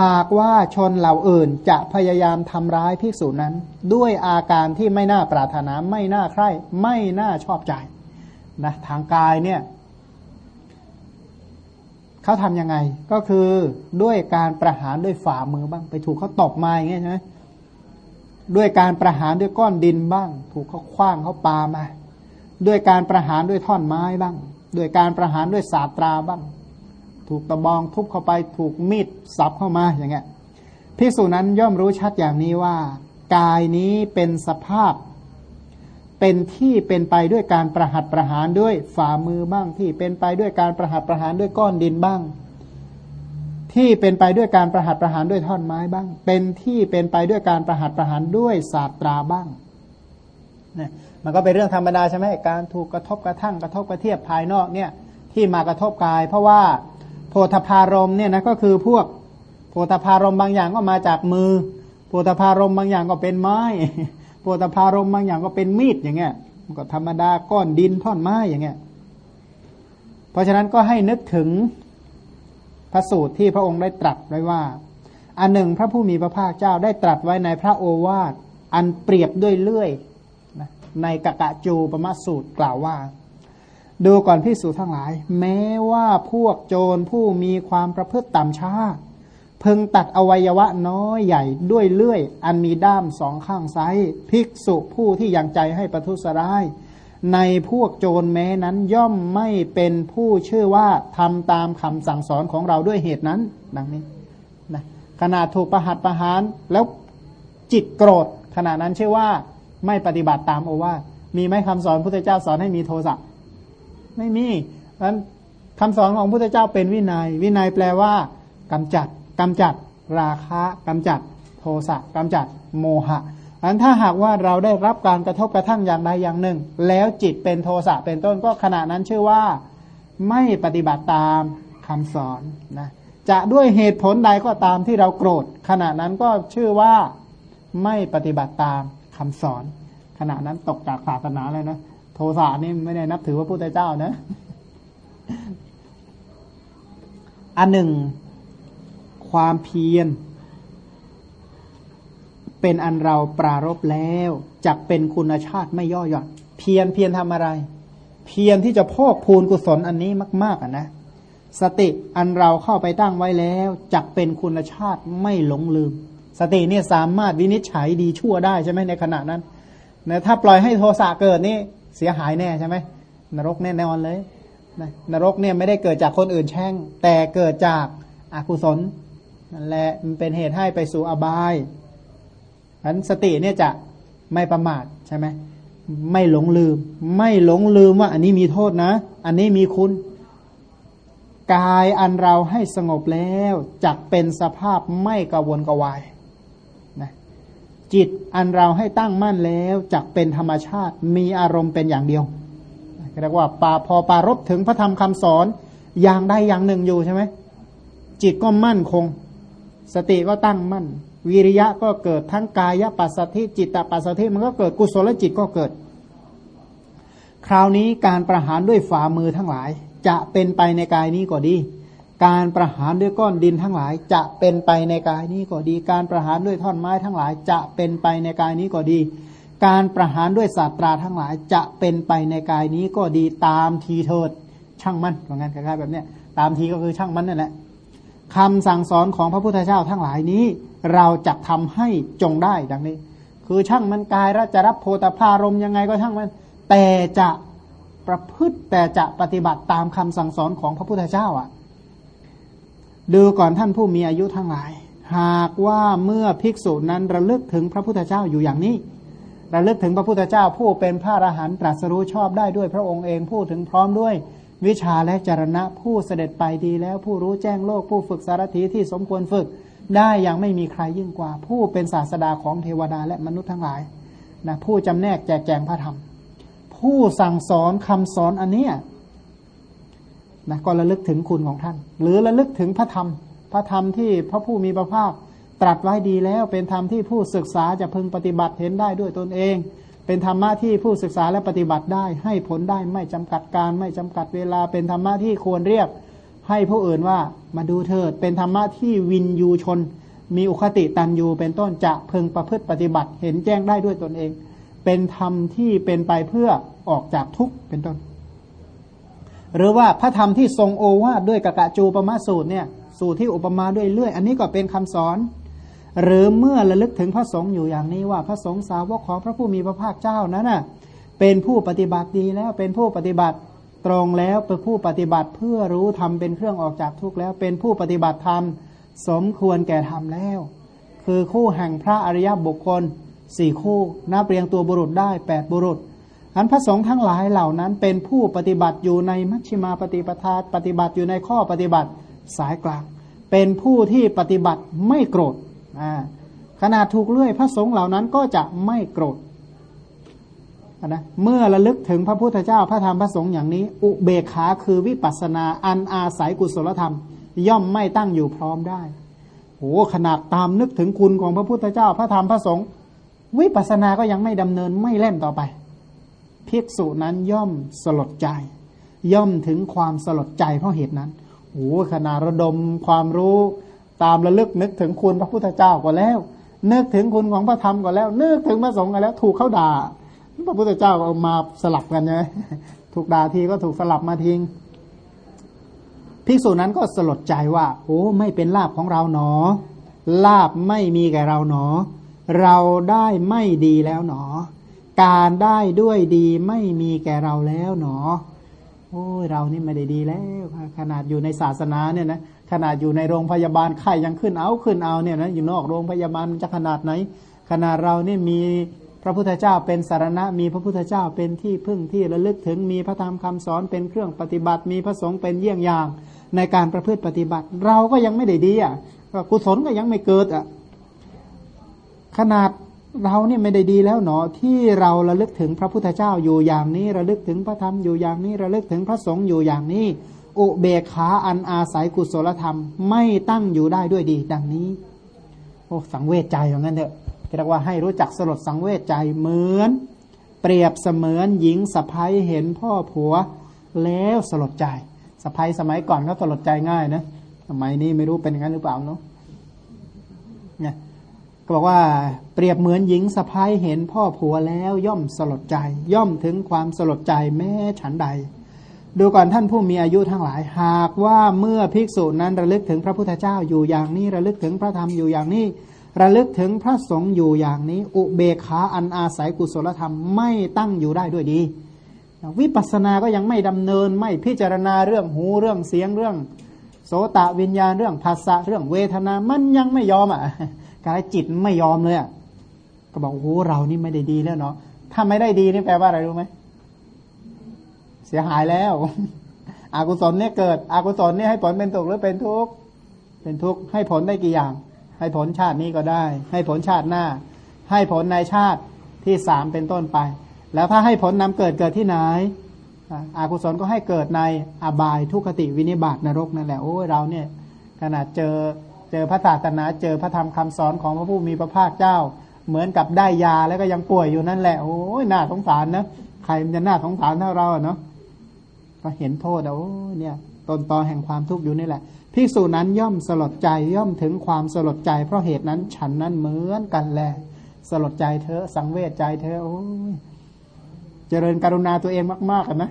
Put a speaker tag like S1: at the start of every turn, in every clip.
S1: หากว่าชนเหล่าอื่นจะพยายามทำร้ายภิกษุนั้น ด้วยอาการที่ไม่น่าปรารถนาไม่น่าใคร่ไม่น่าชอบใจนะทางกายเนี่ยเขาทำยังไง ก็คือด้วยการประหารด้วยฝ่ามือบ้าง ไปถูกเขาตบมาอย่างเงี้ยใช่ไหมด้วยการประหารด้วยก้อนดินบ้าง ถูกเขาคว้างเขาปามา ด้วยการประหารด้วยท่อนไม้บ้าง ด้วยการประหารด้วยสาตราบ้าง ถูกตะบองทุบเข้าไปถูกมีดสับเข้ามาอย่างเงี้ยพิสูจนั้นย่อมรู้ชัดอย่างนี้ว่า กายนี้เป็นสภาพ เป็นที่เป็นไปด้วยการประหัตประหารด้วยฝ่ามือบ้างที่เป็นไปด้วยการประหัตประหารด้วยก้อนดินบ้าง ที่เป็นไปด้วยการประหัตประหารด้วยท่อนไม้บ้าง เป็นที่เป็นไปด้วยการประหัตประหารด้วยศาสตราบ้างเนี่ยมันก็เป็นเรื่องธรรมดาใช่ไหมการถูกกระทบกระทั่งกระทบกระเทียบภายนอกเนี่ยที่มากระทบกาย เพราะว่า พธพารมเนี่ยนะก็คือพวกโพธพารมบางอย่างก็มาจากมือโพธพารมบางอย่างก็เป็นไม้โพธพารมบางอย่างก็เป็นมีดอย่างเงี้ยมันก็ธรรมดาก้อนดินท่อนไม้อย่างเงี้ยเพราะฉะนั้นก็ให้นึกถึงพระสูตรที่พระองค์ได้ตรัสไว้ว่า อันหนึ่งพระผู้มีพระภาคเจ้าได้ตรัสไว้ในพระโอวาทอันเปรียบด้วยเลื่อยในกะกะจูปมาสูตรกล่าวว่า ดูก่อนพิสูจทั้งหลาย แม้ว่าพวกโจรผู้มีความประพฤติต่ำช้าพึงตัดอวัยวะน้อยใหญ่ด้วยเลื่อย อันมีด้ามสองข้างซ้ายภิกษุผู้ที่ยังใจให้ประทุษร้าย ในพวกโจรแม้นั้นย่อมไม่เป็นผู้เชื่อว่าทำตามคำสั่งสอนของเราด้วยเหตุนั้น ดังนี้นะขณะถูกประหัตประหารแล้วจิตโกรธขณะนั้นเชื่อว่าไม่ปฏิบัติตามโอวาทมีไหมคำสอนพุทธเจ้าสอนให้มีโทสะ ไม่มีนั้นคำสอนของพุทธเจ้าเป็นวินยัย วินัยแปลว่ากำจัดกำจัด ราคะกำจัด โทสะกำจัด โมหะอันถ้าหากว่าเราได้รับการกระทบกระทั่งอย่างใดอย่างหนึ่ง แล้วจิตเป็นโทสะเป็นต้นก็ขณะนั้นชื่อว่าไม่ปฏิบัติตามคำสอนนะจะด้วยเหตุผลใดก็ตามที่เราโกรธ ขณะนั้นก็ชื่อว่าไม่ปฏิบัติตามคำสอน ขณะนั้นตกจากศาสนาเลยนะ โทสะนี่ไม่ได้นับถือว่าพุทธเจ้านะ อันหนึ่ง ความเพียร เป็นอันเราปรารบแล้วจักเป็นคุณชาติไม่ย่อหย่อน เพียรเพียรทำอะไร เพียรที่จะพอกพูนกุศลอันนี้มากๆอะนะ สติอันเราเข้าไปตั้งไว้แล้วจักเป็นคุณชาติไม่หลงลืม สติเนี่ยสามารถวินิจฉัยดีชั่วได้ใช่ไหมในขณะนั้นนะถ้าปล่อยให้โทสะเกิดนี่ เสียหายแน่ใช่ไหมนรกแน่นอนเลยนะนรกเนี่ยไม่ได้เกิดจากคนอื่นแช่ง แต่เกิดจากอากุศลนั่นแหละมันเป็นเหตุให้ไปสู่อบายอันสติเนี่ยจะไม่ประมาทใช่ไหมไม่หลงลืม ไม่หลงลืมว่าอันนี้มีโทษนะ อันนี้มีคุณ กายอันเราให้สงบแล้วจักเป็นสภาพไม่กวนกวาย จิตอันเราให้ตั้งมั่นแล้วจักเป็นธรรมชาติมีอารมณ์เป็นอย่างเดียวเรียกว่าปาพอปารบถึงพระธรรมคำสอนอย่างใดอย่างหนึ่งอยู่ใช่ไหมจิตก็มั่นคง สติก็ตั้งมั่น วิริยะก็เกิดทั้งกายปัสสธิจิตตปัสสธิมันก็เกิดกุศลจิตก็เกิด คราวนี้การประหารด้วยฝ่ามือทั้งหลาย จะเป็นไปในกายนี้ก็ดี การประหารด้วยก้อนดินทั้งหลายจะเป็นไปในกายนี้ก็ดี การประหารด้วยท่อนไม้ทั้งหลายจะเป็นไปในกายนี้ก็ดี การประหารด้วยศาสตราทั้งหลายจะเป็นไปในกายนี้ก็ดีตามทีเถิดช่างมันเหมือนกันคล้ายๆแบบเนี้ยตามทีก็คือช่างมันนั่นแหละคำสั่งสอนของพระพุทธเจ้าทั้งหลายนี้ เราจะทำให้จงได้ดังนี้ คือช่างมันกายจะรับโพธพารมยังไงก็ช่างมัน แต่จะประพฤติแต่จะปฏิบัติตามคำสั่งสอนของพระพุทธเจ้าอะ ดูก่อนท่านผู้มีอายุทั้งหลาย หากว่าเมื่อภิกษุนั้นระลึกถึงพระพุทธเจ้าอยู่อย่างนี้ ระลึกถึงพระพุทธเจ้าผู้เป็นพระอรหันต์ตรัสรู้ชอบได้ด้วยพระองค์เองพูดถึงพร้อมด้วย วิชาและจรณะผู้เสด็จไปดีแล้วผู้รู้แจ้งโลกผู้ฝึกสารถีที่สมควรฝึก ได้ยังไม่มีใครยิ่งกว่า ผู้เป็นศาสดาของเทวดาและมนุษย์ทั้งหลายนะผู้จำแนกแจกแจงพระธรรม ผู้สั่งสอนคำสอนอันเนี้ย นะก็ระลึกถึงคุณของท่าน หรือระลึกถึงพระธรรม พระธรรมที่พระผู้มีพระภาคตรัสไว้ดีแล้ว เป็นธรรมที่ผู้ศึกษาจะพึงปฏิบัติเห็นได้ด้วยตนเอง เป็นธรรมะที่ผู้ศึกษาและปฏิบัติได้ ให้ผลได้ไม่จำกัดการไม่จำกัดเวลา เป็นธรรมะที่ควรเรียก ให้ผู้อื่นว่ามาดูเถิด เป็นธรรมะที่วินยูชน มีอุคติตันยูเป็นต้นจะพึงประพฤติปฏิบัติ เห็นแจ้งได้ด้วยตนเอง เป็นธรรมที่เป็นไปเพื่อออกจากทุกข์เป็นต้น หรือว่าพระธรรมที่ทรงโอวาทด้วยกะกะจูปมาสูตรเนี่ยสูตรที่อุปมาด้วยเลื่อย อันนี้ก็เป็นคำสอน หรือเมื่อระลึกถึงพระสงฆ์อยู่อย่างนี้ว่าพระสงฆ์สาวกของพระผู้มีพระภาคเจ้านั้นน่ะเป็นผู้ปฏิบัติดีแล้วเป็นผู้ปฏิบัติตรงแล้วเป็นผู้ปฏิบัติเพื่อรู้ทำเป็นเครื่องออกจากทุกข์แล้ว เป็นผู้ปฏิบัติธรรมสมควรแก่ธรรมแล้ว คือคู่แห่งพระอริยบุคคลสี่คู่นับเรียงตัวบุรุษได้แปดบุรุษ อันพระสงฆ์ทั้งหลายเหล่านั้นเป็นผู้ปฏิบัติอยู่ในมัชฌิมาปฏิปทาปฏิบัติอยู่ในข้อปฏิบัติสายกลาง เป็นผู้ที่ปฏิบัติไม่โกรธขนาดถูกเลื่อยพระสงฆ์เหล่านั้นก็จะไม่โกรธนะเมื่อระลึกถึงพระพุทธเจ้าพระธรรมพระสงฆ์อย่างนี้ อุเบกขาคือวิปัสนาอันอาศัยกุศลธรรม ย่อมไม่ตั้งอยู่พร้อมได้โอ้ขนาดตามนึกถึงคุณของพระพุทธเจ้าพระธรรมพระสงฆ์วิปัสนาก็ยังไม่ดำเนินไม่เล่นต่อไป ภิกษุนั้นย่อมสลดใจ ย่อมถึงความสลดใจเพราะเหตุนั้นโอ้ขนาดระดมความรู้ตามระลึกนึกถึงคุณพระพุทธเจ้าก็แล้ว นึกถึงคุณของพระธรรมก็แล้ว นึกถึงพระสงฆ์ก็แล้ว ถูกเขาด่า พระพุทธเจ้าเอามาสลับกันใช่ไหมถูกด่าทีก็ถูกสลับมาทิ้งภิกษุนั้นก็สลดใจว่าโอ้ไม่เป็นลาบของเราหนอ ลาบไม่มีแก่เราหนอ เราได้ไม่ดีแล้วหนอ การได้ด้วยดีไม่มีแก่เราแล้วหนอ โอ้ยเรานี่ไม่ได้ดีแล้ว ขนาดอยู่ในศาสนาเนี่ยนะขนาดอยู่ในโรงพยาบาลไข้ยังขึ้นเอาขึ้นเอาเนี่ยนะอยู่นอกโรงพยาบาลมันจะขนาดไหน ขนาดเรานี่มีพระพุทธเจ้าเป็นสารณะ มีพระพุทธเจ้าเป็นที่พึ่งที่ระลึกถึงมีพระธรรมคำสอนเป็นเครื่องปฏิบัติ มีพระสงฆ์เป็นเยี่ยงอย่าง ในการประพฤติปฏิบัติ เราก็ยังไม่ได้ดีอะกุศลก็ยังไม่เกิดอะขนาด เราเนี่ยไม่ได้ดีแล้วเนาะที่เราระลึกถึงพระพุทธเจ้าอยู่อย่างนี้ระลึกถึงพระธรรมอยู่อย่างนี้ระลึกถึงพระสงฆ์อยู่อย่างนี้อุเบกขาอันอาศัยกุศลธรรม ไม่ตั้งอยู่ได้ด้วยดี ดังนี้ โอ้สังเวชใจอย่างนั้นเถอะเรียกว่าให้รู้จักสลดสังเวชใจเหมือน เปรียบเสมือนหญิงสะพ้ยเห็นพ่อผัว แล้วสลดใจสะพ้ยสมัยก่อนเขาสลดใจง่ายนะสมัยนี้ไม่รู้เป็นอย่างนั้นหรือเปล่าเนาะ ก็บอกว่าเปรียบเหมือนหญิงสะพ้ายเห็นพ่อผัวแล้วย่อมสลดใจ ย่อมถึงความสลดใจแม้ฉันใด ดูก่อนท่านผู้มีอายุทั้งหลาย หากว่าเมื่อภิกษุนั้นระลึกถึงพระพุทธเจ้าอยู่อย่างนี้ระลึกถึงพระธรรมอยู่อย่างนี้ ระลึกถึงพระสงฆ์อยู่อย่างนี้ อุเบกขาอันอาศัยกุศลธรรมไม่ตั้งอยู่ได้ด้วยดี วิปัสสนาก็ยังไม่ดำเนินไม่พิจารณาเรื่องหูเรื่องเสียงเรื่อง โสตะวิญญาณเรื่องภาษาเรื่องเวทนามันยังไม่ยอมอะ กายจิตไม่ยอมเลยก็บอกโอ้เรานี่ไม่ได้ดีแล้วเนาะถ้าไม่ได้ดีนี่แปลว่าอะไรรู้ไหมเสียหายแล้วอากุศลเนี่ยเกิดอากุศลเนี่ยให้ผลเป็นทุขหรือเป็นทุกข์เป็นทุกข์ให้ผลได้กี่อย่าง ให้ผลชาตินี้ก็ได้ ให้ผลชาติหน้า ให้ผลในชาติที่สามเป็นต้นไป แล้วถ้าให้ผลนำเกิดเกิดที่ไหนอากุศลก็ให้เกิดในอบายทุคติวินิบาตนรกนั่นแหละโอ้เราเนี่ยขนาดเจอ เจอพระศาสนาเจอพระธรรมคำสอนของพระผู้มีพระภาคเจ้า เหมือนกับได้ยาแล้วก็ยังป่วยอยู่นั่นแหละโอ้ยน่าสงสารนะใครมันจะน่าสงสารเท่าเราเนาะก็เห็นโทษโอ้เนี่ยต้นตอแห่งความทุกข์อยู่นี่แหละภิกษุนั้นย่อมสลดใจย่อมถึงความสลดใจ เพราะเหตุนั้นฉันนั้นเหมือนกันแหละสลดใจเธอสังเวชใจเธอโอ้ยเจริญกรุณาตัวเองมากๆกันนะ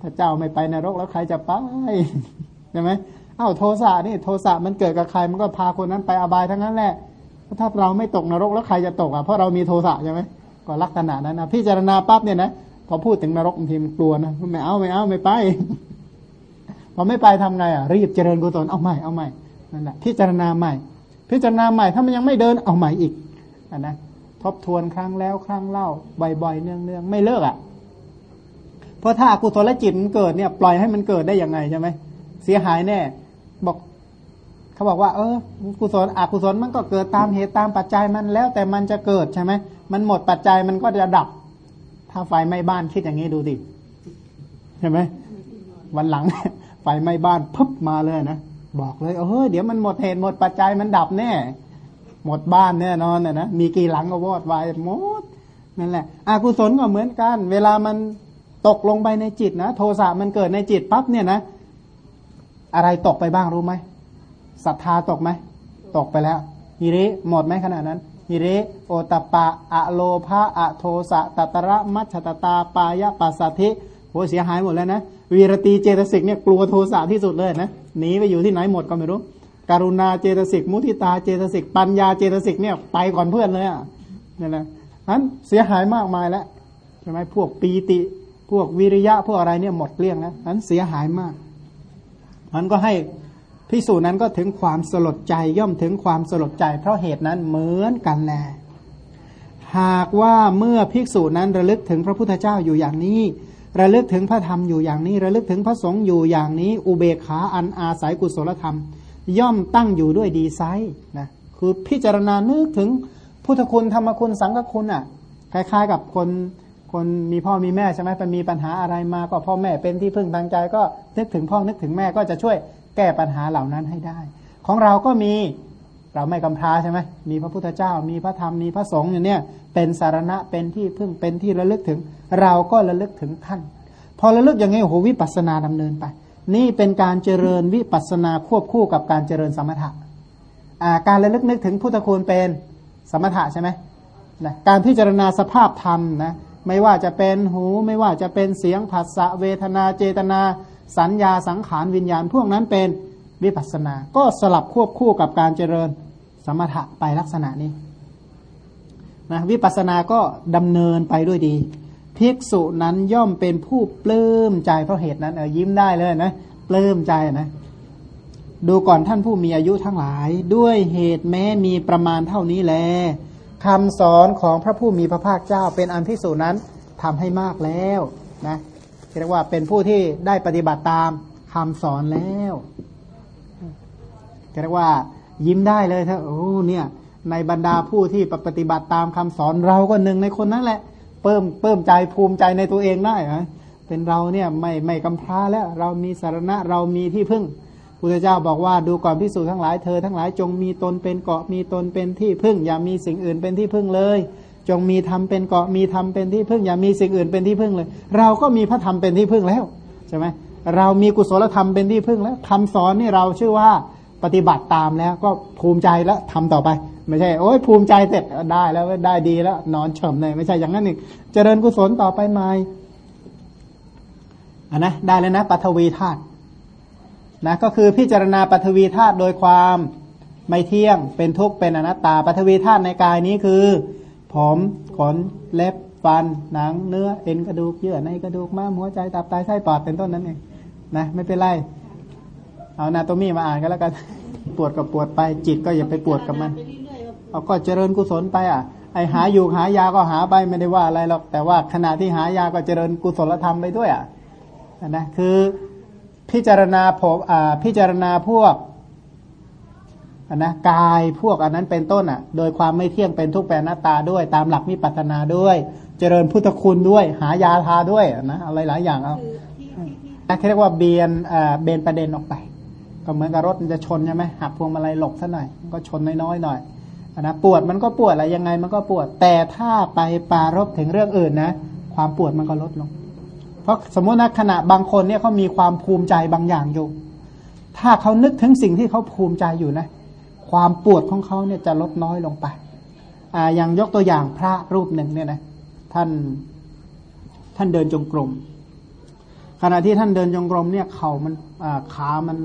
S1: ถ้าเจ้าไม่ไปนรกแล้วใครจะไปใช่ไหม อ้าวโทสะนี่โทสะมันเกิดกับใครมันก็พาคนนั้นไปอบายทั้งนั้นแหละถ้าเราไม่ตกนรกแล้วใครจะตกอะเพราะเรามีโทสะใช่ไหมก็ลักษณะนั้นนะพิจารณาปั๊บเนี่ยนะพอพูดถึงนรกบางทีมันกลัวนะไม่เอาไม่เอาไม่ไป พอไม่ไปทำไงอะรีบเจริญกุศลเอาใหม่เอาใหม่นั่นแหละพิจารณาใหม่ พิจารณาใหม่ถ้ามันยังไม่เดินเอาใหม่อีกอันนะทบทวนครั้งแล้วครั้งเล่าบ่อยๆเนืองๆไม่เลิกอะเพราะถ้ากุศลจิตมันเกิดเนี่ย ปล่อยให้มันเกิดได้ยังไงใช่ไหมเสียหายแน่ บอก เขาบอกว่า เออ กุศลอกุศลมันก็เกิดตามเหตุตามปัจจัยมันแล้ว แต่มันจะเกิดใช่ไหมมันหมดปัจจัยมันก็จะดับ ถ้าไฟไหม้บ้านคิดอย่างนี้ดูดิใช่ไหมวันหลังไฟไหม้บ้านพึบมาเลยนะบอกเลยเฮ้ยเดี๋ยวมันหมดเหตุหมดปัจจัยมันดับแน่ หมดบ้านแน่นอนนะนะมีกี่หลังก็วอดวายหมดนั่นแหละอากุศลก็เหมือนกัน เวลามันตกลงไปในจิตนะ โทสะมันเกิดในจิตปั๊บเนี่ยนะ อะไรตกไปบ้างรู้ไหมศรัทธาตกไหม ตกไปแล้วฮิริหมดไหมขณะนั้นฮิริโอตปะอะโลภะอะโทสะตัตระมัชตตาปายะปัสสัทธิโหเสียหายหมดแล้วนะวีรตีเจตสิกเนี่ยกลัวโทสะที่สุดเลยนะหนีไปอยู่ที่ไหนหมดก็ไม่รู้การุณาเจตสิกมุทิตาเจตสิกปัญญาเจตสิกเนี่ยไปก่อนเพื่อนเลยอะนี่แหละนั้นเสียหายมากมายแล้วใช่ไหมพวกปีติ พวกวิริยะพวกอะไรเนี่ยหมดเกลี้ยงแล้วนั้นเสียหายมาก มันก็ให้พิสูจนั้นก็ถึงความสลดใจย่อมถึงความสลดใจ เพราะเหตุนั้นเหมือนกันแล หากว่าเมื่อภิกษุนั้นระลึกถึงพระพุทธเจ้าอยู่อย่างนี้ ระลึกถึงพระธรรมอยู่อย่างนี้ ระลึกถึงพระสงฆ์อยู่อย่างนี้ อุเบกขาอันอาศัยกุศลธรรม ย่อมตั้งอยู่ด้วยดีไซน์นะคือพิจารณานึกถึงพุทธคุณธรรมคุณสังฆคุณอะคล้ายๆกับคนคนมีพ่อมีแม่ใช่ไหมไปมีปัญหาอะไรมาก็พ่อแม่เป็นที่พึ่งทางใจก็ นึกถึงพ่อนึกถึงแม่ก็จะช่วยแก้ปัญหาเหล่านั้นให้ได้ ของเราก็มีเราไม่กำพร้าใช่ไหมมีพระพุทธเจ้า มีพระธรรมมีพระสงฆ์อย่างเนี้ยเป็นสารณะเป็นที่พึ่งเป็นที่ระลึกถึง เราก็ระลึกถึงท่าน พอระลึกอย่างนี้โอ้โหวิปัสสนาดำเนินไป นี่เป็นการเจริญวิปัสสนาควบคู่กับการเจริญสมถะการระลึกนึกถึงพุทธคุณเป็นสมถะใช่ไหมนะการพิจารณาสภาพธรรมนะไม่ว่าจะเป็นหูไม่ว่าจะเป็นเสียงผัสสะเวทนาเจตนา สัญญาสังขารวิญญาณพวกนั้นเป็นวิปัสนา ก็สลับควบคู่กับการเจริญสมถะไปลักษณะนี้นะวิปัสสนาก็ดำเนินไปด้วยดีภิกษุนั้นย่อมเป็นผู้ปลื้มใจเพราะเหตุนั้นเออยิ้มได้เลยนะปลื้มใจนะ ดูก่อนท่านผู้มีอายุทั้งหลาย ด้วยเหตุแม้มีประมาณเท่านี้แลคำสอนของพระผู้มีพระภาคเจ้าเป็นอันพิสูจนั้นทำให้มากแล้วนะ เรียกว่าเป็นผู้ที่ได้ปฏิบัติตามคำสอนแล้วเรียกว่ายิ้มได้เลยถ้าโอ้เนี่ย ในบรรดาผู้ที่ปฏิบัติตามคำสอนเราก็หนึ่งในคนนั้นแหละเพิ่มเพิ่มใจภูมิใจในตัวเองได้นะเป็นเราเนี่ยไม่ไม่กำพร้าแล้วเรามีสารณะเรามีที่พึ่งพุทธเจ้าบอกว่าดูก่อนพิสูจน์ทั้งหลายเธอทั้งหลายจงมีตนเป็นเกาะมีตนเป็นที่พึ่ง อย่ามีสิ่งอื่นเป็นที่พึ่งเลย จงมีธรรมเป็นเกาะมีธรรมเป็นที่พึ่งอย่ามีสิ่งอื่นเป็นที่พึ่งเลย เราก็มีพระธรรมเป็นที่พึ่งแล้วใช่ไหมเรามีกุศลธรรมเป็นที่พึ่งแล้วคำสอนนี่เราชื่อว่าปฏิบัติตามแล้วก็ภูมิใจแล้วทำต่อไป ไม่ใช่ โอ้ยภูมิใจเสร็จได้แล้วได้ดีแล้ว นอนเฉมเลยไม่ใช่อย่างนั้นอีกเจริญกุศลต่อไปใหม่อันนะได้แล้วนะปัทวีธาตุนะก็คือพิจารณาปฐวีธาตุโดยความไม่เที่ยงเป็นทุกข์เป็นอนัตตาปฐวีธาตุในกายนี้คือ ผมขนเล็บฟันหนังเนื้อเอ็นกระดูกเยื่อในกระดูกม้ามหัวใจตับไตไส้ปอดเป็นต้นนั้นเองนะไม่เป็นไรเอานาโตมีมาอ่านก็แล้วกันปวดกับปวดไปจิตก็อย่าไปปวดกับมันเอาก็เจริญกุศลไปอะไอหาอยู่หายาก็หาไปไม่ได้ว่าอะไรหรอกแต่ว่าขณะที่หายาก็เจริญกุศลธรรมไปด้วยอะนะคือพิจารณาผมพิจารณาพวก นนะกายพวกอันนั้นเป็นต้นอะ โดยความไม่เที่ยงเป็นทุกแปรหน้าตาด้วย ตามหลักมิปัตนาด้วย เจริญพุทธคุณด้วย หายาทาด้วยนะอะไรหลายอย่างเอาเรียกว่าเบียนเบนประเด็นออกไป ก็เหมือนกับรถมันจะชนใช่ไหมหักพวงมาลัยหลบซะหน่อย ก็ชนน้อยๆหน่อยนะปวดมันก็ปวดอะไรยังไงมันก็ปวด แต่ถ้าไปปารบถึงเรื่องอื่นนะ ความปวดมันก็ลดลง เพราะสมมตินะขณะบางคนเนี่ยเขามีความภูมิใจบางอย่างอยู่ ถ้าเขานึกถึงสิ่งที่เขาภูมิใจอยู่นะ ความปวดของเขาเนี่ยจะลดน้อยลงไป อ่าอย่างยกตัวอย่างพระรูปหนึ่งเนี่ยนะท่านท่านเดินจงกรมขณะที่ท่านเดินจงกรมเนี่ยเข่ามันขามัน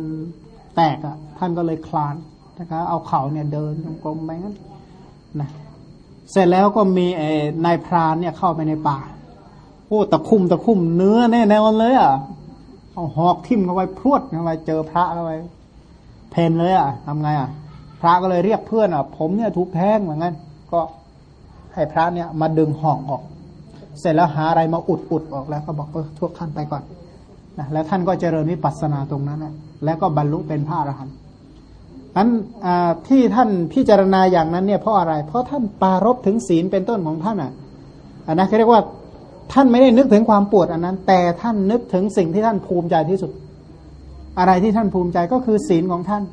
S1: แตกอะ่ะ ท่านก็เลยคลานนะครับเอาเข่าเนี่ยเดินจงกรมไปงั้นนะเสร็จแล้วก็มีนายพรานเนี่ยเข้าไปในป่าโอ้ตะคุ่มตะคุ่มเนื้อแน่แน่นเลยอะเอาหอกทิ่มเข้าไปพรวดเข้าไปเจอพระเข้าไปเพนเลยอะทำไงอะ พระก็เลยเรียกเพื่อนอะผมเนี่ยถูกแทงเหมือนกันก็ให้พระเนี่ยมาดึงห่อกออก เสร็จแล้วหาอะไรมาอุดอุดออกแล้ว ก็บอกเออทุกท่านไปก่อนนะแล้วท่านก็เจริญวิปัสสนาตรงนั้นนะแล้วก็บรรลุเป็นพระอรหันต์นั้นที่ท่านพิจารณาอย่างนั้นเนี่ยเพราะอะไร เพราะท่านปารบถึงศีลเป็นต้นของท่านอะอันนั้นเขาเรียกว่าท่านไม่ได้นึกถึงความปวดอันนั้น แต่ท่านนึกถึงสิ่งที่ท่านภูมิใจที่สุด อะไรที่ท่านภูมิใจก็คือศีลของท่าน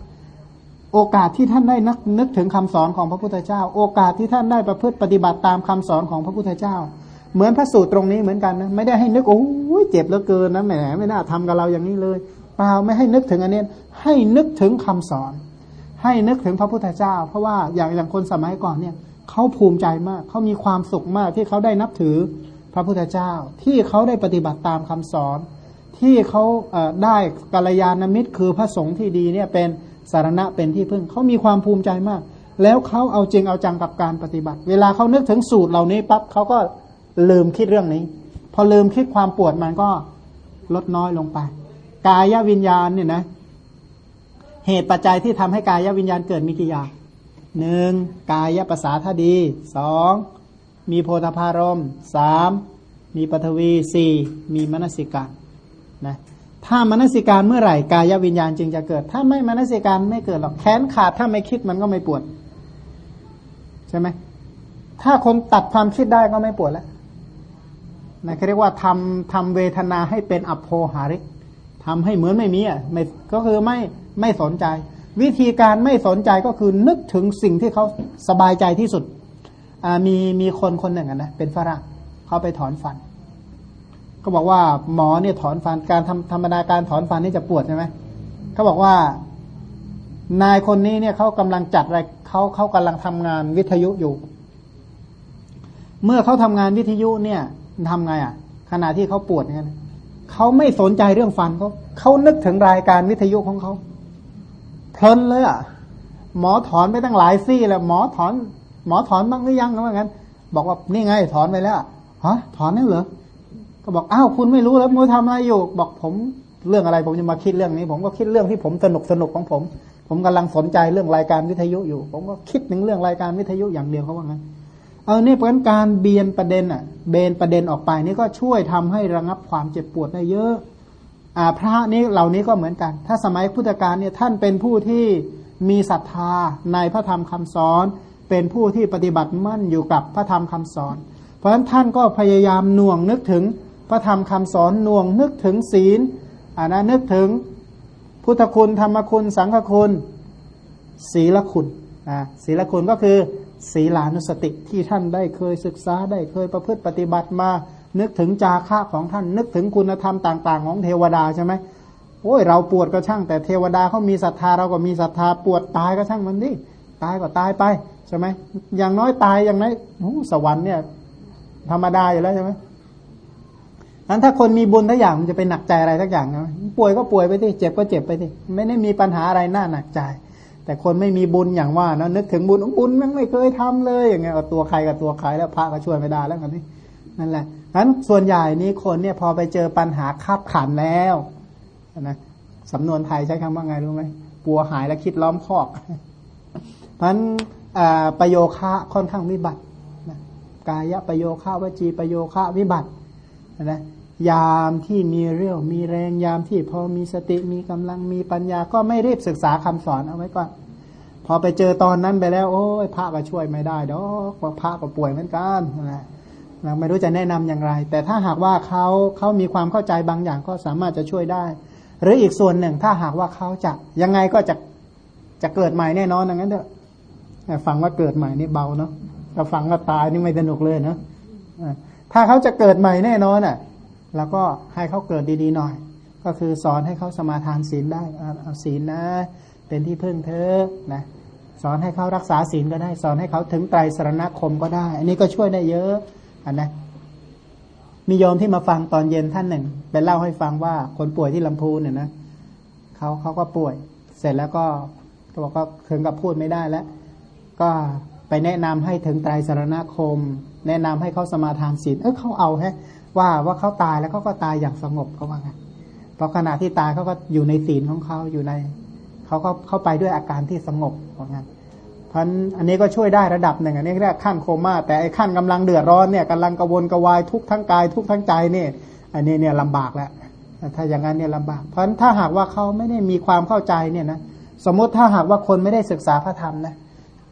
S1: โอกาสที่ท่านได้นึกนึกถึงคำสอนของพระพุทธเจ้า โอกาสที่ท่านได้ประพฤติปฏิบัติตามคำสอนของพระพุทธเจ้า เหมือนพระสูตรตรงนี้เหมือนกันนะไม่ได้ให้นึกโอ้ยเจ็บเหลือเกินนะแหมไม่น่าทำกับเราอย่างนี้เลยเปล่าไม่ให้นึกถึงอันนี้ให้นึกถึงคำสอน ให้นึกถึงพระพุทธเจ้า เพราะว่าอย่างอย่างคนสมัยก่อนเนี่ยเขาภูมิใจมากเขามีความสุขมากที่เขาได้นับถือพระพุทธเจ้า ที่เขาได้ปฏิบัติตามคำสอน ที่เขาได้กัลยาณมิตรคือพระสงฆ์ที่ดีเนี่ยเป็น สารณะเป็นที่พึ่งเขามีความภูมิใจมาก แล้วเขาเอาจริงเอาจังกับการปฏิบัติ เวลาเขานึกถึงสูตรเหล่านี้ปั๊บเขาก็ลืมคิดเรื่องนี้ พอลืมคิดความปวดมันก็ลดน้อยลงไป กายวิญญาณเนี่ยนะ เหตุปัจจัยที่ทำให้กายวิญญาณเกิดมีกี่อย่างหนึ่งกายภาษาท่าดีสองมีโพธพารมสามมีปฐวีสี่มีมนสิกานะ ถ้ามนสิการเมื่อไหร่กายวิญญาณจึงจะเกิด ถ้าไม่มนสิการไม่เกิดหรอกแขนขาดถ้าไม่คิดมันก็ไม่ปวด ใช่ไหมถ้าคนตัดความคิดได้ก็ไม่ปวดแล้วนะเรียกว่าทำทำเวทนาให้เป็นอัพโพหาริกทำให้เหมือนไม่มีอะไม่ก็คือไม่ไม่สนใจ วิธีการไม่สนใจก็คือนึกถึงสิ่งที่เขาสบายใจที่สุดมีมีคนคนหนึ่งนะเป็นฝรั่งเขาไปถอนฟัน ก็บอกว่าหมอเนี่ยถอนฟันการทำธรรมดาการถอนฟันนี่จะปวดใช่ไหมเขาบอกว่านายคนนี้เนี่ยเขากำลังจัดอะไรเขาเขากำลังทำงานวิทยุอยู่ เมื่อเขาทำงานวิทยุเนี่ยทำไงอะ ขณะที่เขาปวดเนี่ยเขาไม่สนใจเรื่องฟันเขาเขานึกถึงรายการวิทยุของเขาเพลินเลยอะหมอถอนไปตั้งหลายซี่แล้วหมอถอน หมอถอนบ้างหรือยังเหมือนกันบอกว่านี่ไงถอนไปแล้วฮะถอนนั่นเหรอ ก็บอกอ้าวคุณไม่รู้แล้วมัวทำอะไรอยู่ บอกผมเรื่องอะไร ผมจะมาคิดเรื่องนี้ ผมก็คิดเรื่องที่ผมสนุกสนุกของผม ผมกำลังสนใจเรื่องรายการวิทยุอยู่ ผมก็คิดถึงเรื่องรายการวิทยุอย่างเดียวเขาว่างั้นเออเนี่ยเพราะการเบียนประเด็นอะ เบนประเด็นออกไปนี่ก็ช่วยทำให้ระงับความเจ็บปวดได้เยอะอ่าพระนี้เหล่านี้ก็เหมือนกัน ถ้าสมัยพุทธกาลเนี่ยท่านเป็นผู้ที่มีศรัทธาในพระธรรมคำสอน เป็นผู้ที่ปฏิบัติมั่นอยู่กับพระธรรมคำสอน เพราะฉะนั้นท่านก็พยายามหน่วงนึกถึง พระธรรมคำสอนน่วงนึกถึงศีลอ่านะนึกถึงพุทธคุณธรรมคุณ สังฆคุณ ศีลคุณอ่าศีลคุณก็คือศีลานุสติที่ท่านได้เคยศึกษาได้เคยประพฤติปฏิบัติมา นึกถึงจาคะของท่าน นึกถึงคุณธรรมต่าง ๆ ของเทวดาใช่ไหมโอ้ยเราปวดก็ช่าง แต่เทวดาเขามีศรัทธาเราก็มีศรัทธาปวดตายก็ช่างมันดิตายก็ตายไปใช่ไหมอย่างน้อยตายอย่างน้อยสวรรค์เนี่ย ธรรมดาอยู่แล้วใช่ไหม นั้นถ้าคนมีบุญทุกอย่างมันจะไปหนักใจอะไรทุกอย่างนะป่วยก็ป่วยไปที่เจ็บก็เจ็บไปที่ไม่ได้มีปัญหาอะไรน่าหนักใจ แต่คนไม่มีบุญอย่างว่านะนึกถึงบุญบุญมันไม่เคยทำเลยอย่างเงี้ยตัวใครกับตัวใครแล้วพระก็ช่วยไม่ได้แล้วกันนี่นั่นแหละนั้นส่วนใหญ่นี้คนเนี่ยพอไปเจอปัญหาคับขันแล้วนะสำนวนไทยใช้คำว่าไงรู้ไหมปัวหายแล้วคิดล้อมคอกเพราะนั้นประโยคะค่อนข้างวิบัติกายประโยคะวจีประโยคะวิบัตินะ ยามที่มีเรี่ยวมีแรงยามที่พอมีสติมีกำลังมีปัญญาก็ไม่รีบศึกษาคำสอนเอาไว้ก่อน พอไปเจอตอนนั้นไปแล้ว โอ้ยพระก็ช่วยไม่ได้ดอกพระก็ป่วยเหมือนกันนะไม่รู้จะแนะนำอย่างไร แต่ถ้าหากว่าเขาเขามีความเข้าใจบางอย่างก็สามารถจะช่วยได้ หรืออีกส่วนหนึ่งถ้าหากว่าเขาจะยังไงก็จะจะเกิดใหม่แน่นอนอย่างนั้นเถอะฟังว่าเกิดใหม่นี่เบาเนาะถ้าฟังว่าตายนี่ไม่สนุกเลยเนาะถ้าเขาจะเกิดใหม่แน่นอนอะ แล้วก็ให้เขาเกิดดีๆหน่อย ก็คือสอนให้เขาสมาทานศีลได้เอาศีลนะ เป็นที่พึ่งเธอนะสอนให้เขารักษาศีลก็ได้ สอนให้เขาถึงไตรสรณคมก็ได้ อันนี้ก็ช่วยได้เยอะอันนะมีโยมที่มาฟังตอนเย็นท่านหนึ่งไปเล่าให้ฟังว่าคนป่วยที่ลำพูนเนี่ยนะเขาเขาก็ป่วย เสร็จแล้วก็เขาบอกก็ถึงกับพูดไม่ได้แล้ว ก็ไปแนะนำให้ถึงไตรสรณคม แนะนำให้เขาสมาทานศีลเออเขาเอาแฮะ ว่าว่าเขาตายแล้วเขาก็ตายอย่างสงบเขาว่าไงเพราะขณะที่ตายเขาก็อยู่ในศีลของเขาอยู่ในเขาก็เข้าไปด้วยอาการที่สงบเพราะงั้นเพราะอันนี้ก็ช่วยได้ระดับหนึ่งอันนี้เรียกขั้นโคม่าแต่ไอ้ขั้นกำลังเดือดร้อนเนี่ยกำลังกระวนกระวายทุกทั้งกายทุกทั้งใจเนี่ยอันนี้เนี่ยลำบากแล้วถ้าอย่างนั้นเนี่ยลำบาก เพราะถ้าหากว่าเขาไม่ได้มีความเข้าใจเนี่ยนะสมมติถ้าหากว่าคนไม่ได้ศึกษาพระธรรมนะ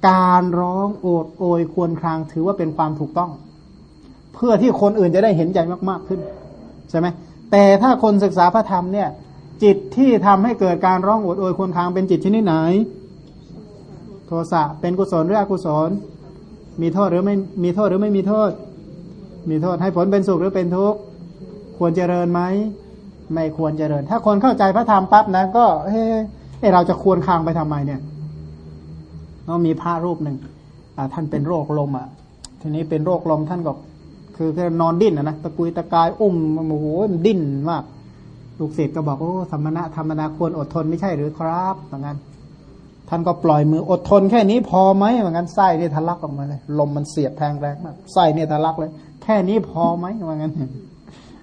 S1: การร้องโอดโอยควรครางถือว่าเป็นความถูกต้อง เพื่อที่คนอื่นจะได้เห็นใจมาก ๆขึ้นใช่ไหมแต่ถ้าคนศึกษาพระธรรมเนี่ย จิตที่ทำให้เกิดการร้องโอดโอยควรคางเป็นจิตชนิดไหน โทสะเป็นกุศลหรืออกุศล มีโทษหรือไม่มีโทษหรือไม่มีโทษ มีโทษให้ผลเป็นสุขหรือเป็นทุกข์ควรเจริญไหมไม่ควรเจริญ ถ้าคนเข้าใจพระธรรมปั๊บนะก็เฮ้เอเราจะควรคางไปทำไมเนี่ยก็มีพระรูปหนึ่งท่านเป็นโรคลมอะทีนี้เป็นโรคลมท่านก็ คือแคือนอนดิ้นนะตะกุยตะกายอุ้มโอ้โหดิ้นมากลูกศิษย์ก็บอกโอ้สมณะธรรมดาควรอดทนไม่ใช่หรือครับเหมือนกันท่านก็ปล่อยมืออดทนแค่นี้พอไหมเหมือนกันไส้เนี่ยทะลักออกมาเลยลมมันเสียบแทงแรงมากไส้เนี่ยทะลักเลย แค่นี้พอไหมเหมือนกัน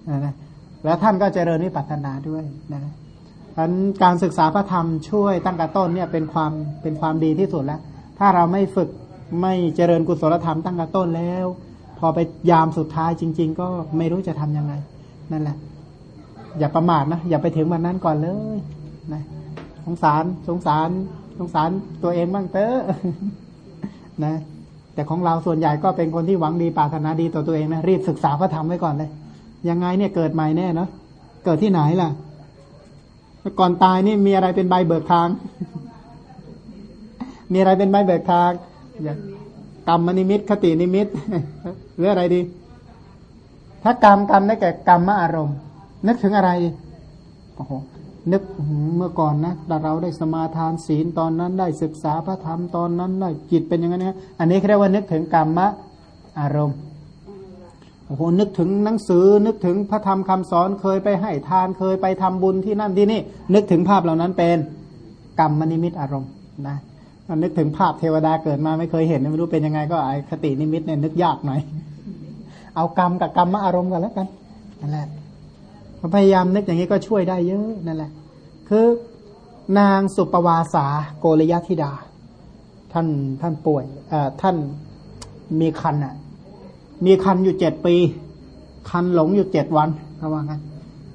S1: นะแล้วท่านก็เจริญวิปัสสนาด้วยนะอันการศึกษาพระธรรมช่วยตั้งแต่ต้นเนี่ยเป็นความเป็นความดีที่สุดแล้ว ถ้าเราไม่ฝึกไม่เจริญกุศลธรรมตั้งแต่ต้นแล้ว พอไปยามสุดท้ายจริง ๆ ก็ไม่รู้จะทํำยังไง นั่นแหละ อย่าประมาทนะ อย่าไปถึงวันนั้นก่อนเลยนะสงสารสงสารสงสารตัวเองบ้างเตอะนะแต่ของเราส่วนใหญ่ก็เป็นคนที่หวังดีปรารถนาดีต่อตัวเองนะรีบศึกษาพระธรรมไว้ก่อนเลย ยังไงเนี่ยเกิดใหม่แน่เนาะเกิดที่ไหนล่ะก่อนตายนี่มีอะไรเป็นใบเบิกทาง มีอะไรเป็นใบเบิกทาง กรรมนิมิต คตินิมิตหรืออะไรดี ถ้ากรรมกรรมได้แก่กรรมอารมณ์ นึกถึงอะไรโอ้โหนึกเมื่อก่อนนะเราได้สมาทานศีลตอนนั้นได้ศึกษาพระธรรมตอนนั้นได้จิตเป็นอย่างนั้นนะอันนี้เรียกว่านึกถึงกรรมะอารมณ์โอ้โหนึกถึงหนังสือนึกถึงพระธรรมคำสอนเคยไปให้ทานเคยไปทำบุญที่นั่นที่นี่ นึกถึงภาพเหล่านั้นเป็นกรรมมนิมิตอารมณ์นะ นึกถึงภาพเทวดาเกิดมาไม่เคยเห็นไม่รู้เป็นยังไงก็ไอคตินิมิตเนี่ยนึกยากหน่อย เอากรรมกับกรรมมาอารมณ์กันแล้วกันนั่นแหละพยายามนึกอย่างนี้ก็ช่วยได้เยอะนั่นแหละ คือนางสุปวาสาโกรยธิดา ท่านท่านป่วยท่านมีคันอะ มีคันอยู่เจ็ดปี คันหลงอยู่เจ็ดวันระวังกัน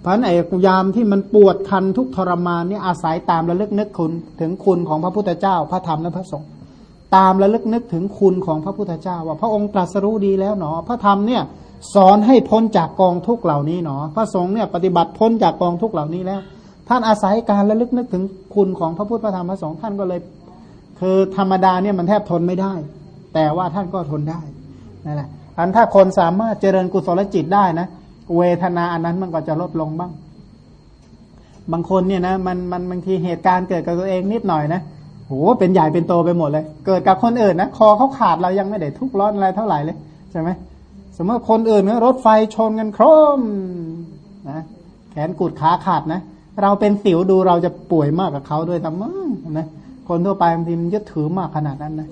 S1: พราะนั้นไอ้ยามที่มันปวดคันทุกทรมานนี่อาศัยตามระลึกนึกคุณถึงคุณของพระพุทธเจ้า พระธรรมและพระสงฆ์ตามระลึกนึกถึงคุณของพระพุทธเจ้า ว่าพระองค์ตรัสรู้ดีแล้วหนอ พระธรรมเนี่ยสอนให้พ้นจากกองทุกเหล่านี้หนอ พระสงฆ์เนี่ยปฏิบัติพ้นจากกองทุกเหล่านี้แล้ว ท่านอาศัยการระลึกนึกถึงคุณของพระพุทธพระธรรมพระสงฆ์ท่านก็เลย คือธรรมดาเนี่ยมันแทบทนไม่ได้ แต่ว่าท่านก็ทนได้นั่นแหละอันถ้าคนสามารถเจริญกุศลจิตได้นะ เวทนาอันนั้นมันก็จะลดลงบ้าง บางคนเนี่ยนะมันมันบางทีเหตุการณ์เกิดกับตัวเองนิดหน่อยนะโหเป็นใหญ่เป็นโตไปหมดเลย เกิดกับคนอื่นนะคอเขาขาดเรายังไม่ได้ทุกข์ร้อนอะไรเท่าไหร่เลยใช่ไหมสมมติคนอื่นเนี่ยรถไฟชนกันโครมนะแขนกุดขาขาดนะเราเป็นสิวดูเราจะป่วยมากกับเขาด้วยทำมั้งนะคนทั่วไปบางทีมันยึดถือมากขนาดนั้นนะ